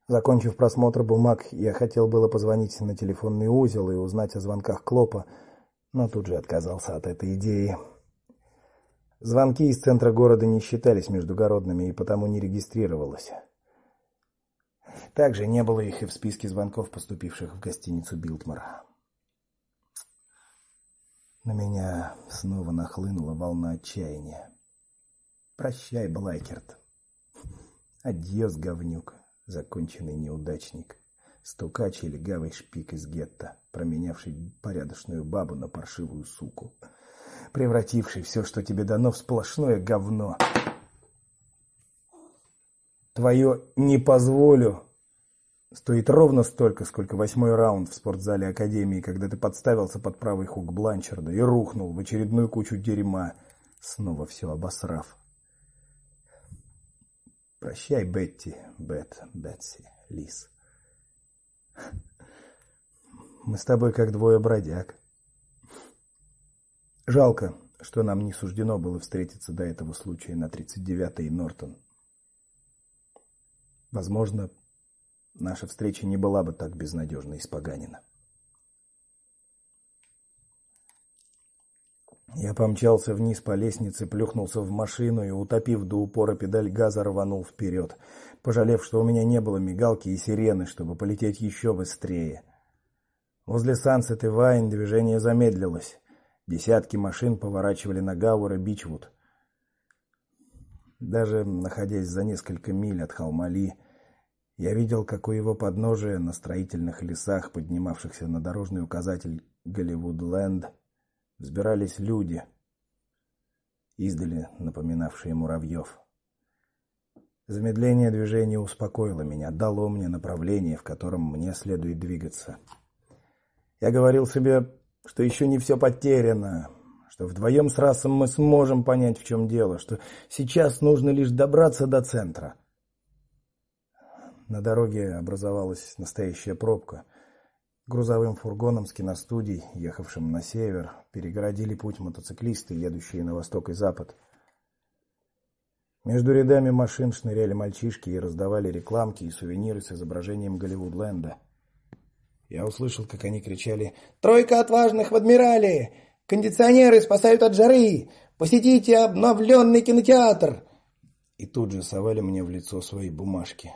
Закончив просмотр бумаг, я хотел было позвонить на телефонный узел и узнать о звонках Клопа, но тут же отказался от этой идеи. Звонки из центра города не считались междугородными и потому не регистрировалось. Также не было их и в списке звонков, поступивших в гостиницу Билтмар. На меня снова нахлынула волна отчаяния. Прощай, Блайкерт. Адьос, говнюк, законченный неудачник, стукач и легавый шпик из гетто, променявший порядочную бабу на паршивую суку превративший все, что тебе дано, в сплошное говно. Твое не позволю стоит ровно столько, сколько восьмой раунд в спортзале академии, когда ты подставился под правый хук Бланчарда и рухнул в очередную кучу дерьма, снова все обосрав. Прощай, Бетти, Бет, Бетси, Лис. Мы с тобой как двое бродяг. Жалко, что нам не суждено было встретиться до этого случая на 39-й Нортон. Возможно, наша встреча не была бы так безнадежно испоганена. Я помчался вниз по лестнице, плюхнулся в машину и, утопив до упора педаль газа, рванул вперед, пожалев, что у меня не было мигалки и сирены, чтобы полететь еще быстрее. Возле Сансет и Вайн движение замедлилось. Десятки машин поворачивали на Гауэр Бичвуд. Даже находясь за несколько миль от холма Ли, я видел, как у его подножия на строительных лесах, поднимавшихся на дорожный указатель Голливуд-Ленд, взбирались люди, издали напоминавшие муравьев. Замедление движения успокоило меня, дало мне направление, в котором мне следует двигаться. Я говорил себе, что еще не все потеряно, что вдвоем с Расом мы сможем понять, в чем дело, что сейчас нужно лишь добраться до центра. На дороге образовалась настоящая пробка. Грузовым фургоном с киностудией, ехавшим на север, перегородили путь мотоциклисты, едущие на восток и запад. Между рядами машин шныряли мальчишки и раздавали рекламки и сувениры с изображением Голливудленда. Я услышал, как они кричали: "Тройка отважных в адмирале! Кондиционеры спасают от жары! Посетите обновленный кинотеатр!" И тут же совали мне в лицо свои бумажки.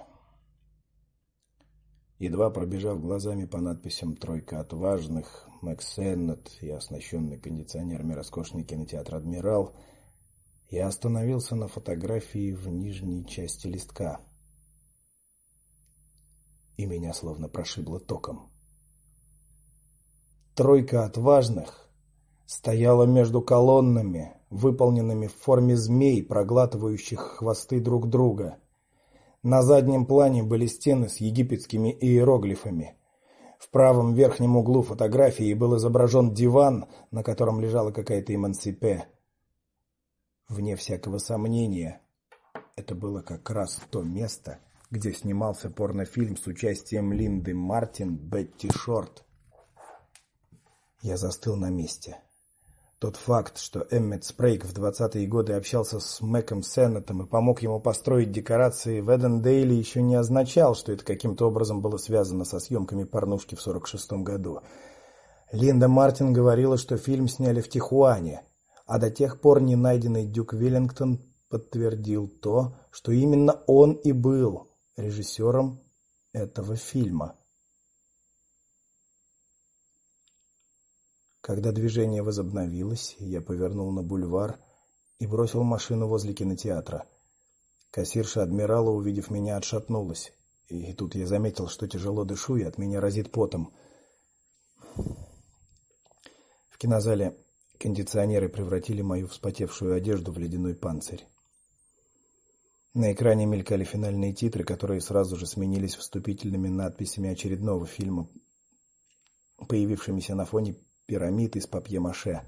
Едва пробежав глазами по надписям «Тройка отважных», «Максеннет» и оснащенный кондиционерами роскошный кинотеатр «Адмирал», я остановился на фотографии в нижней части листка. И меня словно прошибло током. Тройка отважных стояла между колоннами, выполненными в форме змей, проглатывающих хвосты друг друга. На заднем плане были стены с египетскими иероглифами. В правом верхнем углу фотографии был изображен диван, на котором лежала какая-то эмансипе. Вне всякого сомнения, это было как раз то место, где снимался порнофильм с участием Линды Мартин, Бетти Шорт. Я застыл на месте. Тот факт, что Эммет Спрейк в 20-е годы общался с Мэком Сеннетом и помог ему построить декорации в Эдендейле, еще не означал, что это каким-то образом было связано со съемками порнушки в 46-м году. Линда Мартин говорила, что фильм сняли в Тихуане, а до тех пор не найденный Дюк Веллингтон подтвердил то, что именно он и был режиссером этого фильма. Когда движение возобновилось, я повернул на бульвар и бросил машину возле кинотеатра. Кассирша адмирала, увидев меня, отшатнулась. И тут я заметил, что тяжело дышу и от меня разит потом. В кинозале кондиционеры превратили мою вспотевшую одежду в ледяной панцирь. На экране мелькали финальные титры, которые сразу же сменились вступительными надписями очередного фильма, появившимися на фоне пирамид из папье-маше.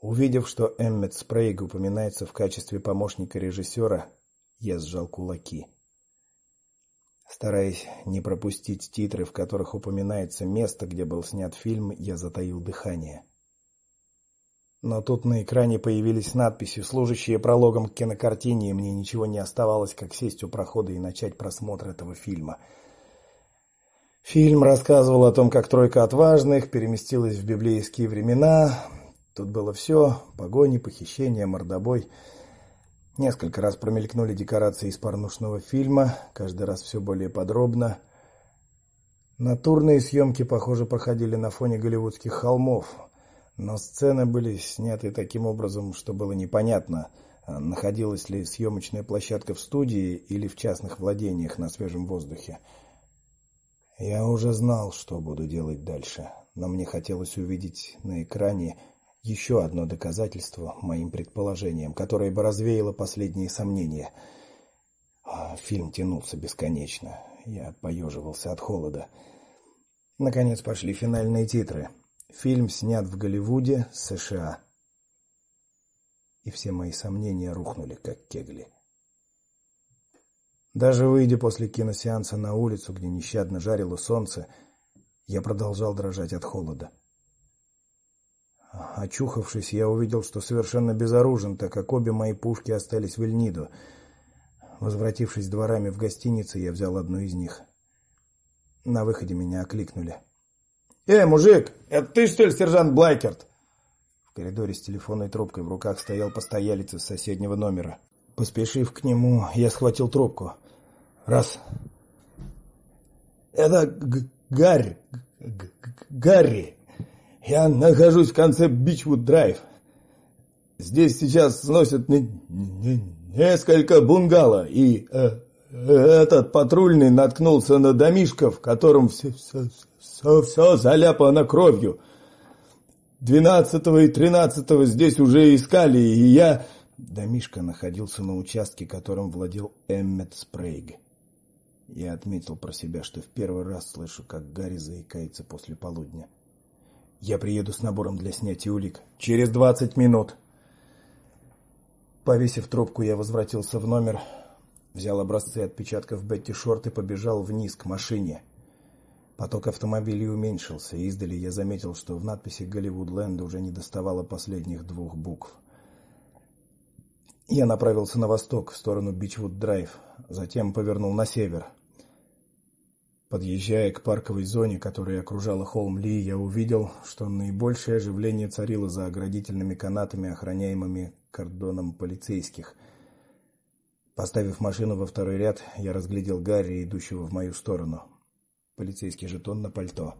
Увидев, что Эммет Спрейг упоминается в качестве помощника режиссера, я сжал кулаки. Стараясь не пропустить титры, в которых упоминается место, где был снят фильм, я затаил дыхание. Но тут на экране появились надписи, служащие прологом к кинокартине, и мне ничего не оставалось, как сесть у прохода и начать просмотр этого фильма. Фильм рассказывал о том, как тройка отважных переместилась в библейские времена. Тут было все: погони, похищения, мордобой. Несколько раз промелькнули декорации из порнушного фильма, каждый раз все более подробно. Натурные съемки, похоже, проходили на фоне голливудских холмов, но сцены были сняты таким образом, что было непонятно, находилась ли съемочная площадка в студии или в частных владениях на свежем воздухе. Я уже знал, что буду делать дальше, но мне хотелось увидеть на экране еще одно доказательство моим предположениям, которое бы развеяло последние сомнения. А, фильм тянулся бесконечно. Я поеживался от холода. Наконец пошли финальные титры. Фильм снят в Голливуде, США. И все мои сомнения рухнули как кегли. Даже выйдя после киносеанса на улицу, где нещадно жарило солнце, я продолжал дрожать от холода. Очухавшись, я увидел, что совершенно безоружен, так как обе мои пушки остались в Эльнидо. Возвратившись дворами в гостиницу, я взял одну из них. На выходе меня окликнули. "Эй, мужик, это ты что ли, сержант Блайкерт?" В коридоре с телефонной трубкой в руках стоял постоялец из соседнего номера. Поспешив к нему, я схватил трубку. Раз. Это Гарри. Гарри. Я нахожусь в конце Бичвуд-драйв. Здесь сейчас сносят несколько бунгало, и э, этот патрульный наткнулся на домишко, в котором все, все, все, все заляпано кровью. Двенадцатого и тринадцатого здесь уже искали, и я... Домишко находился на участке, которым владел Эммет Спрейг. Я отметил про себя, что в первый раз слышу, как Гарри заикается после полудня. Я приеду с набором для снятия улик через двадцать минут. Повесив трубку, я возвратился в номер, взял образцы отпечатков Бетти Шорт и побежал вниз к машине. Поток автомобилей уменьшился, и издали я заметил, что в надписи Голливудленд уже не доставало последних двух букв. Я направился на восток, в сторону Бичвуд-драйв, затем повернул на север. Подъезжая к парковой зоне, которая окружала холм Ли, я увидел, что наибольшее оживление царило за оградительными канатами, охраняемыми кордоном полицейских. Поставив машину во второй ряд, я разглядел Гарри, идущего в мою сторону. Полицейский жетон на пальто.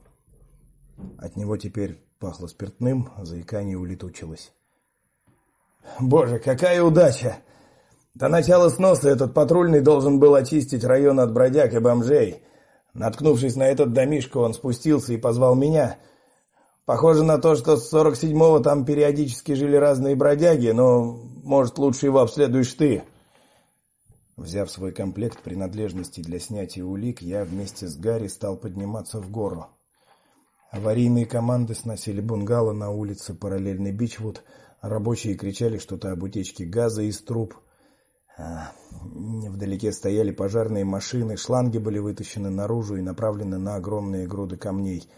От него теперь пахло спиртным, а заикание улетучилось. Боже, какая удача! До начала сноса этот патрульный должен был очистить район от бродяг и бомжей. Наткнувшись на этот домишко, он спустился и позвал меня. Похоже на то, что с 47-го там периодически жили разные бродяги, но, может, лучше его обследуешь ты. Взяв свой комплект принадлежностей для снятия улик, я вместе с Гарри стал подниматься в гору. Аварийные команды сносили бунгало на улице параллельной Бичвуд, Рабочие кричали что-то об утечке газа из труб. А, вдалеке стояли пожарные машины, шланги были вытащены наружу и направлены на огромные груды камней.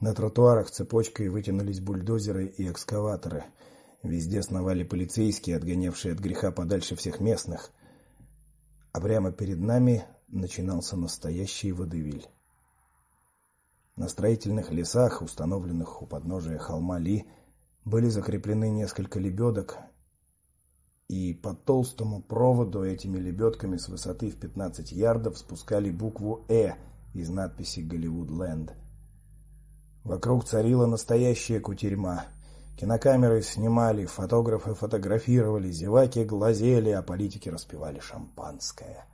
На тротуарах цепочкой вытянулись бульдозеры и экскаваторы. Везде сновали полицейские, отгонявшие от греха подальше всех местных. А прямо перед нами начинался настоящий водевиль. На строительных лесах, установленных у подножия холма Ли, были закреплены несколько лебедок, и по толстому проводу этими лебедками с высоты в 15 ярдов спускали букву Э из надписи Голливудленд. Вокруг царила настоящая кутерьма. Кинокамеры снимали, фотографы фотографировали, зеваки глазели, а политики распивали шампанское.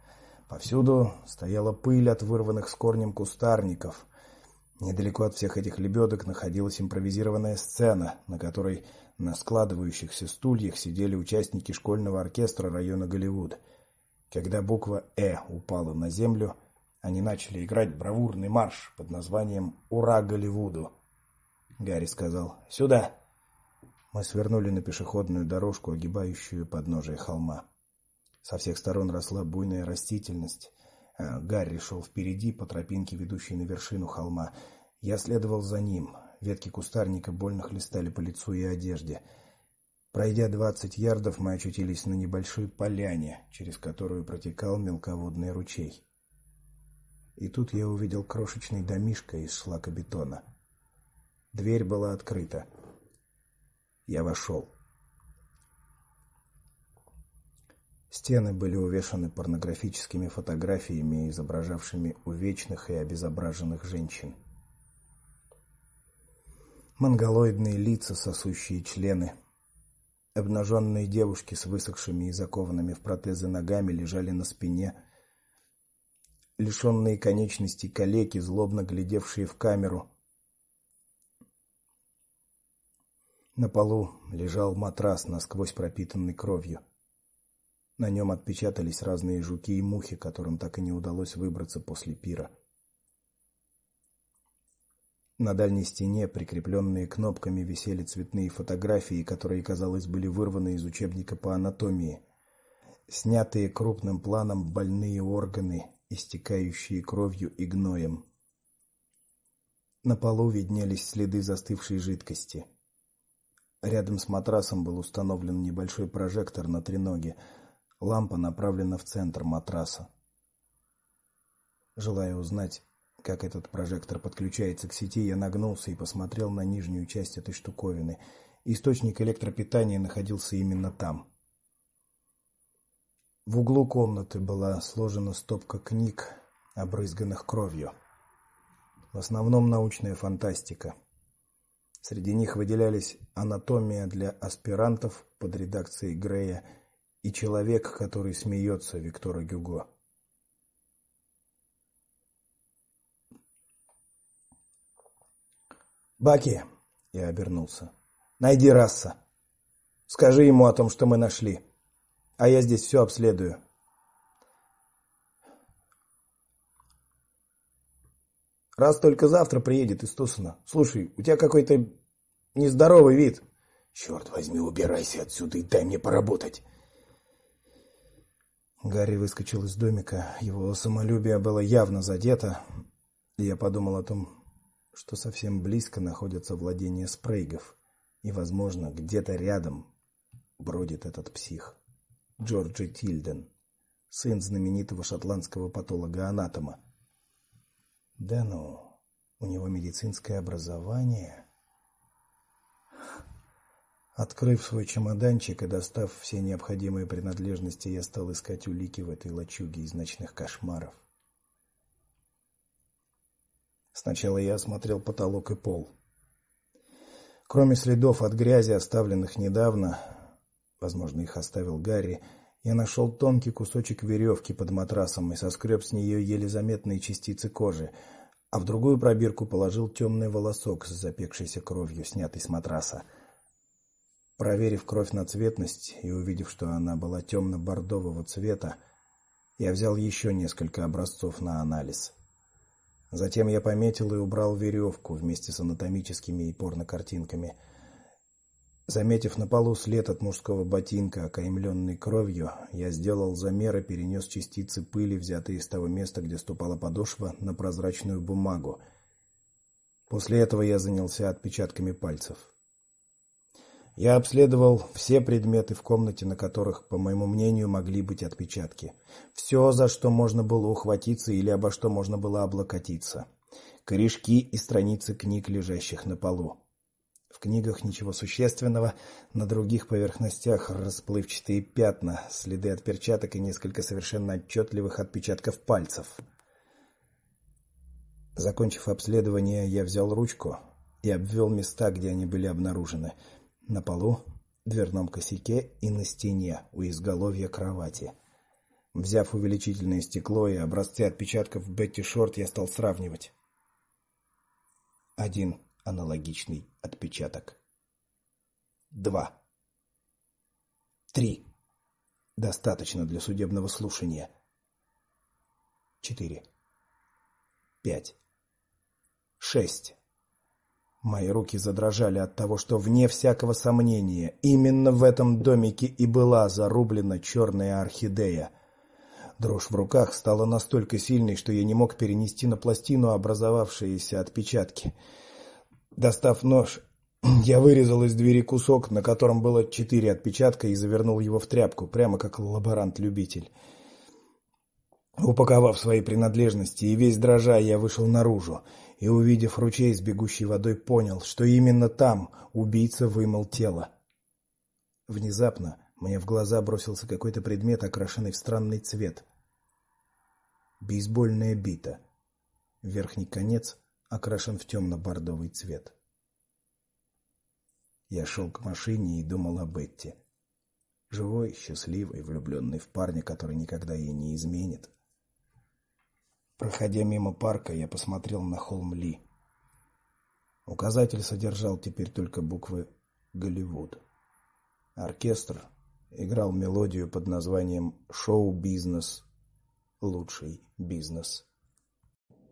Повсюду стояла пыль от вырванных с корнем кустарников. Недалеко от всех этих лебедок находилась импровизированная сцена, на которой на складывающихся стульях сидели участники школьного оркестра района Голливуд. Когда буква Э упала на землю, они начали играть бравурный марш под названием Ура Голливуду. Гарри сказал: "Сюда". Мы свернули на пешеходную дорожку, огибающую подножие холма. Со всех сторон росла буйная растительность. А Гарри шел впереди по тропинке, ведущей на вершину холма. Я следовал за ним. Ветки кустарника больно хлестали по лицу и одежде. Пройдя двадцать ярдов, мы очутились на небольшой поляне, через которую протекал мелководный ручей. И тут я увидел крошечный домишко из шлакобетона. Дверь была открыта. Я вошел. Стены были увешаны порнографическими фотографиями, изображавшими увечных и обезображенных женщин монголоидные лица, сосущие члены. Обнаженные девушки с высохшими и закованными в протезы ногами лежали на спине. Лишенные конечностей калеки, злобно глядевшие в камеру. На полу лежал матрас, насквозь пропитанный кровью. На нем отпечатались разные жуки и мухи, которым так и не удалось выбраться после пира. На дальней стене, прикрепленные кнопками, висели цветные фотографии, которые, казалось, были вырваны из учебника по анатомии. Снятые крупным планом больные органы, истекающие кровью и гноем. На полу виднелись следы застывшей жидкости. Рядом с матрасом был установлен небольшой прожектор на треноге. Лампа направлена в центр матраса. Желая узнать, как этот прожектор подключается к сети, я нагнулся и посмотрел на нижнюю часть этой штуковины. Источник электропитания находился именно там. В углу комнаты была сложена стопка книг, обрызганных кровью. В основном научная фантастика. Среди них выделялись Анатомия для аспирантов под редакцией Грея и Человек, который смеется Виктора Гюго. Баки, я обернулся. Найди Расса. Скажи ему о том, что мы нашли. А я здесь все обследую. Раз только завтра приедет из Тусона. Слушай, у тебя какой-то нездоровый вид. Черт возьми, убирайся отсюда и дай мне поработать. Гарри выскочил из домика. Его самолюбие было явно задето. Я подумал о том, что совсем близко находятся владения Спрейгов, и, возможно, где-то рядом бродит этот псих. Джорджи Тильден, сын знаменитого шотландского патолога-анатома. Да ну, у него медицинское образование. Открыв свой чемоданчик и достав все необходимые принадлежности, я стал искать улики в этой лачуге из ночных кошмаров. Сначала я осмотрел потолок и пол. Кроме следов от грязи, оставленных недавно, возможно, их оставил Гарри, я нашел тонкий кусочек веревки под матрасом и соскреб с нее еле заметные частицы кожи, а в другую пробирку положил темный волосок с запекшейся кровью, снятый с матраса. Проверив кровь на цветность и увидев, что она была темно бордового цвета, я взял еще несколько образцов на анализ. Затем я пометил и убрал веревку вместе с анатомическими и порнокартинками. Заметив на полу след от мужского ботинка, окаймленный кровью, я сделал замер и перенес частицы пыли, взятые из того места, где ступала подошва, на прозрачную бумагу. После этого я занялся отпечатками пальцев. Я обследовал все предметы в комнате, на которых, по моему мнению, могли быть отпечатки. Все, за что можно было ухватиться или обо что можно было облокотиться. Корешки и страницы книг, лежащих на полу. В книгах ничего существенного, на других поверхностях расплывчатые пятна, следы от перчаток и несколько совершенно отчетливых отпечатков пальцев. Закончив обследование, я взял ручку и обвел места, где они были обнаружены. На полу, дверном косяке и на стене у изголовья кровати. Взяв увеличительное стекло и образцы отпечатков Бетти Шорт, я стал сравнивать. Один аналогичный отпечаток. Два. Три. Достаточно для судебного слушания. Четыре. Пять. Шесть. Мои руки задрожали от того, что вне всякого сомнения именно в этом домике и была зарублена черная орхидея. Дрожь в руках стала настолько сильной, что я не мог перенести на пластину образовавшиеся отпечатки. Достав нож, я вырезал из двери кусок, на котором было четыре отпечатка и завернул его в тряпку, прямо как лаборант-любитель. Упаковав свои принадлежности и весь дрожа, я вышел наружу и, увидев ручей с бегущей водой, понял, что именно там убийца вымыл тело. Внезапно мне в глаза бросился какой-то предмет, окрашенный в странный цвет. Бейсбольная бита. Верхний конец окрашен в темно бордовый цвет. Я шел к машине и думал о Бетти. Живой, счастливый, влюбленный в парня, который никогда ей не изменит. Проходя мимо парка, я посмотрел на холм Ли. Указатель содержал теперь только буквы Голливуд. Оркестр играл мелодию под названием Шоу-бизнес. Лучший бизнес.